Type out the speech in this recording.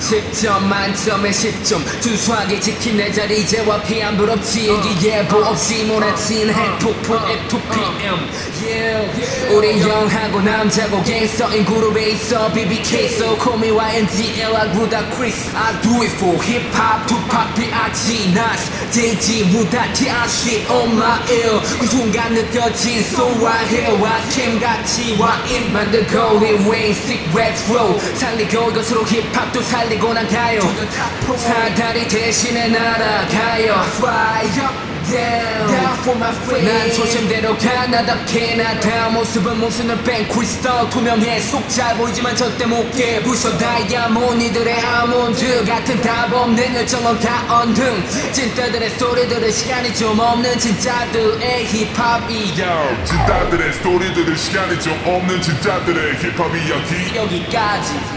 10점 만점에 10점. 준수하게 지킨 내 자리 이제와 피안 부럽지. 일기예보 없이 몰아친 핵폭풍 F2PM yeah. 우리 영하고 남자고 갱서인 그룹에 있어. BBK so call me YNGL 아구다 크리스 I. Do it for hip hop 투팍 B.I.G. 나스 JG 무다 T.I.C. on my ear 그 순간 느껴진 같이 와인 만들고 우리 웨인 sick red flow 살리고 이것으로 힙합도 살리고 나가요 사다리 대신에 날아가요 Fly up down for my friends. 난 초심대로 가 나답게 나 다. 모습은 모순을 뺀 크리스탈 투명해 속 잘 보이지만 절대 못 깨 부셔. 다이아몬드들의 아몬드 같은 답 없는 열정은 가언등. 찐따들의 스토리 들을 시간이 좀 없는 진짜들의 힙합이야 진짜들의 스토리 들을 시간이 좀 없는 진짜들의 힙합 이야 기 여기까지